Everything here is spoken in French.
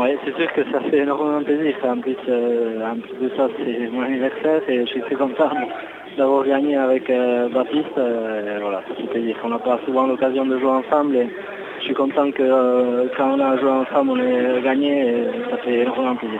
Ouais, c'est sûr que ça fait énormément plaisir. En plus, euh, en plus de ça, c'est mon anniversaire et je suis très content d'avoir gagné avec euh, Baptiste. euh, voilà, ça fait plaisir. On n'a pas souvent l'occasion de jouer ensemble et je suis content que euh, quand on a joué ensemble, on ait gagné ça fait énormément plaisir.